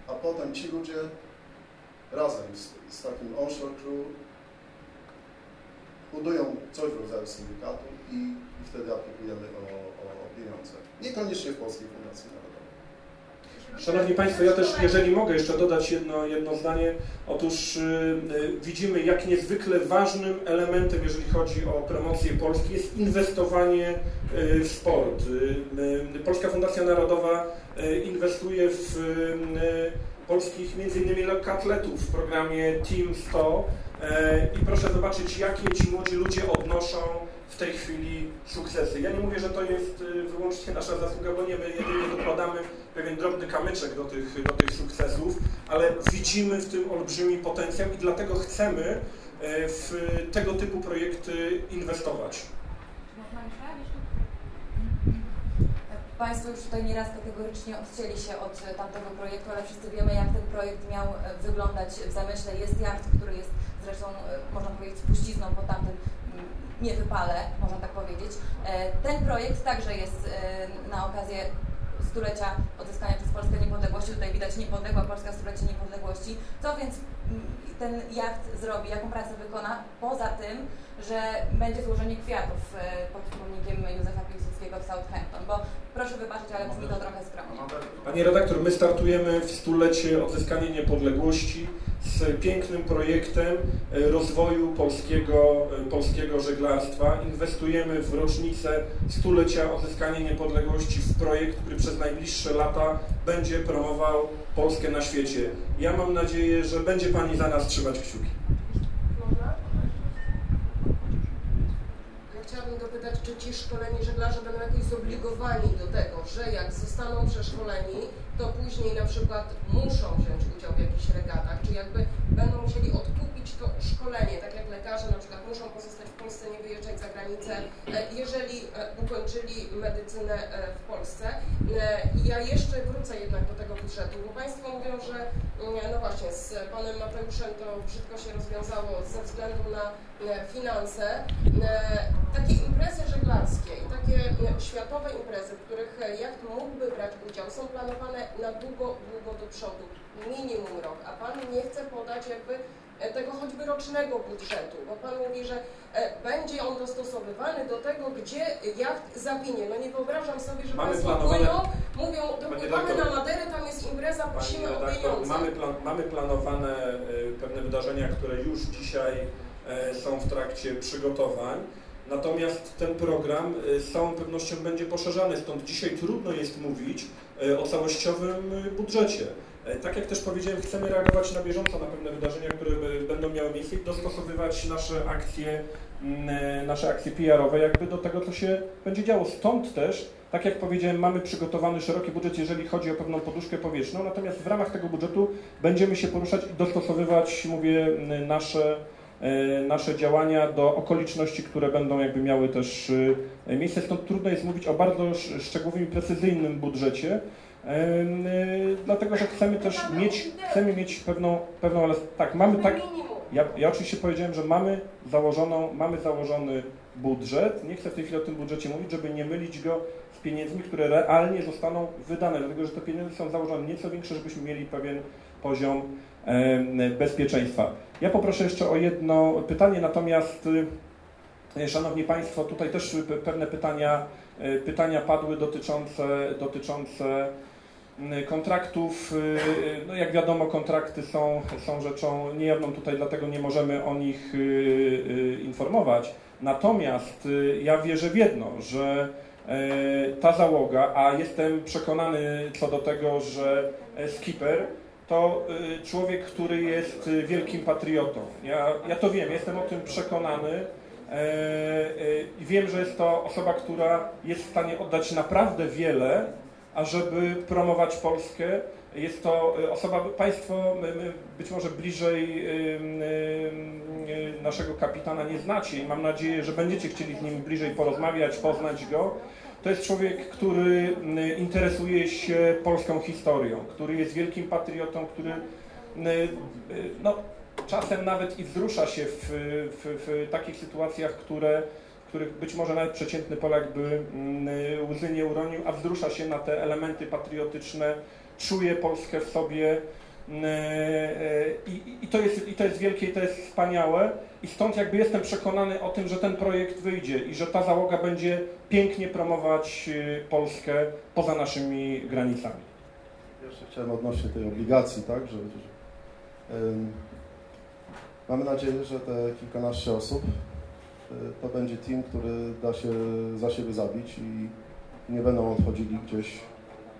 a potem ci ludzie razem z, z takim onshore crew budują coś w rodzaju syndykatu i, wtedy aplikujemy o, o pieniądze. Niekoniecznie w Polskiej Fundacji Narodowej. Szanowni Państwo, ja też, jeżeli mogę jeszcze dodać jedno, jedno zdanie, otóż yy, widzimy, jak niezwykle ważnym elementem, jeżeli chodzi o promocję Polski, jest inwestowanie yy, w sport. Yy, Polska Fundacja Narodowa inwestuje w polskich między innymi lekkoatletów w programie Team 100 i proszę zobaczyć, jakie ci młodzi ludzie odnoszą w tej chwili sukcesy. Ja nie mówię, że to jest wyłącznie nasza zasługa, bo nie my jedynie dokładamy pewien drobny kamyczek do tych, do tych sukcesów, ale widzimy w tym olbrzymi potencjał i dlatego chcemy w tego typu projekty inwestować. Państwo już tutaj nieraz kategorycznie odcięli się od tamtego projektu, ale wszyscy wiemy, jak ten projekt miał wyglądać w zamyśle. Jest jacht, który jest zresztą, można powiedzieć, spuścizną po tamtym nie wypale, można tak powiedzieć. Ten projekt także jest na okazję stulecia odzyskania przez Polskę niepodległości. Tutaj widać niepodległa Polska stulecie niepodległości. Co więc ten jacht zrobi, jaką pracę wykona, poza tym, że będzie złożenie kwiatów pod pomnikiem Józefa Piłsudskiego w Southampton, bo proszę wybaczyć, ale brzmi to trochę skromnie. Panie redaktor, my startujemy w stulecie odzyskania niepodległości z pięknym projektem rozwoju polskiego, polskiego żeglarstwa. Inwestujemy w rocznicę stulecia odzyskania niepodległości w projekt, który przez najbliższe lata będzie promował Polskę na świecie. Ja mam nadzieję, że będzie Pani za nas trzymać kciuki. Można? Ja chciałabym dopytać, czy szkoleni żeglarze będą jakoś zobligowani do tego, że jak zostaną przeszkoleni, to później na przykład muszą wziąć udział w jakichś regatach, czy jakby będą musieli odkupić to szkolenie, tak jak lekarze na przykład muszą pozostać w Polsce, nie wyjeżdżać za granicę, jeżeli ukończyli medycynę w Polsce. Ja jeszcze wrócę jednak do tego budżetu, bo Państwo mówią, że no właśnie z Panem Mateuszem to brzydko się rozwiązało ze względu na finanse. Takie imprezy żeglarskie i takie światowe imprezy, w których jacht mógłby brać udział, są planowane na długo, długo do przodu, minimum rok, a Pan nie chce podać jakby tego choćby rocznego budżetu, bo Pan mówi, że będzie on dostosowywany do tego, gdzie jacht zawinie. No nie wyobrażam sobie, że mamy Państwo planowane... płyną, mówią, dopływamy na Maderę, tam jest impreza, prosimy o pieniądze. Mamy, plan, mamy planowane pewne wydarzenia, które już dzisiaj są w trakcie przygotowań. Natomiast ten program z całą pewnością będzie poszerzany, stąd dzisiaj trudno jest mówić o całościowym budżecie. Tak jak też powiedziałem, chcemy reagować na bieżąco na pewne wydarzenia, które będą miały miejsce i dostosowywać nasze akcje, nasze akcje PR-owe jakby do tego, co się będzie działo. Stąd też, tak jak powiedziałem, mamy przygotowany szeroki budżet, jeżeli chodzi o pewną poduszkę powietrzną, natomiast w ramach tego budżetu będziemy się poruszać i dostosowywać, mówię, nasze nasze działania do okoliczności, które będą jakby miały też miejsce. Stąd trudno jest mówić o bardzo szczegółowym i precyzyjnym budżecie, dlatego że chcemy też mieć, chcemy mieć pewną, pewną ale tak, mamy tak, ja, ja oczywiście powiedziałem, że mamy założoną, mamy założony budżet, nie chcę w tej chwili o tym budżecie mówić, żeby nie mylić go z pieniędzmi, które realnie zostaną wydane, dlatego że te pieniądze są założone nieco większe, żebyśmy mieli pewien poziom bezpieczeństwa. Ja poproszę jeszcze o jedno pytanie, natomiast Szanowni Państwo, tutaj też pewne pytania, pytania padły dotyczące, dotyczące kontraktów. No jak wiadomo, kontrakty są, są rzeczą niejawną tutaj, dlatego nie możemy o nich informować. Natomiast ja wierzę w jedno, że ta załoga, a jestem przekonany co do tego, że skipper to człowiek, który jest wielkim patriotą. Ja, ja to wiem, jestem o tym przekonany i wiem, że jest to osoba, która jest w stanie oddać naprawdę wiele, ażeby promować Polskę. Jest to osoba, Państwo być może bliżej naszego kapitana nie znacie i mam nadzieję, że będziecie chcieli z nim bliżej porozmawiać, poznać go. To jest człowiek, który interesuje się polską historią, który jest wielkim patriotą, który no, czasem nawet i wzrusza się w, w, w takich sytuacjach, które, których być może nawet przeciętny Polak by łzy nie uronił, a wzrusza się na te elementy patriotyczne, czuje Polskę w sobie i, i, to, jest, i to jest wielkie, i to jest wspaniałe i stąd jakby jestem przekonany o tym, że ten projekt wyjdzie i że ta załoga będzie pięknie promować Polskę poza naszymi granicami. Jeszcze chciałem odnośnie tej obligacji, tak, że, że Mamy nadzieję, że te kilkanaście osób to będzie team, który da się za siebie zabić i nie będą odchodzili gdzieś,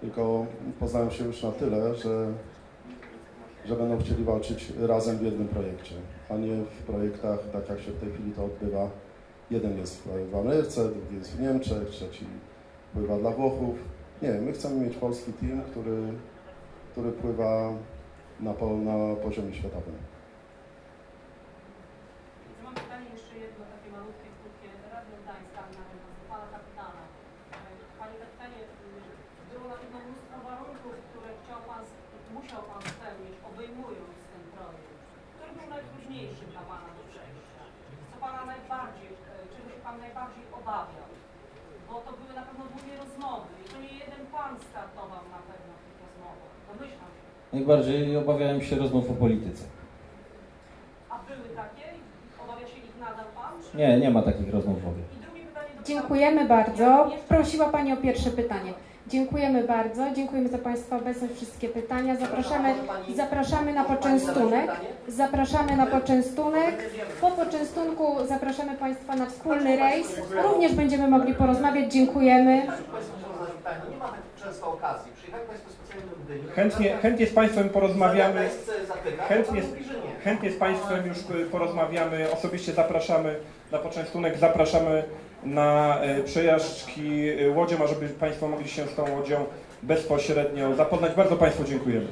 tylko poznają się już na tyle, że, że będą chcieli walczyć razem w jednym projekcie, a nie w projektach, tak jak się w tej chwili to odbywa. Jeden jest w Ameryce, drugi jest w Niemczech, trzeci pływa dla Włochów. Nie, my chcemy mieć polski team, który, który pływa na, na poziomie światowym. Najbardziej obawiałem się rozmów o polityce. A były takie? Obawia się ich nadal Pan? Nie, nie ma takich rozmów w ogóle. Dziękujemy bardzo. Prosiła Pani o pierwsze pytanie. Dziękujemy bardzo. Dziękujemy za Państwa obecność, wszystkie pytania. Zapraszamy, zapraszamy na poczęstunek. Zapraszamy na poczęstunek. Po poczęstunku zapraszamy Państwa na wspólny rejs. Również będziemy mogli porozmawiać. Dziękujemy. Nie mamy często okazji. Przyjechali Państwo specjalnie do Gdyni. Chętnie, chętnie z Państwem porozmawiamy. Chętnie, chętnie z Państwem już porozmawiamy. Osobiście zapraszamy na poczęstunek. Zapraszamy na przejażdżki łodzią, ażeby Państwo mogli się z tą łodzią bezpośrednio zapoznać. Bardzo Państwu dziękujemy.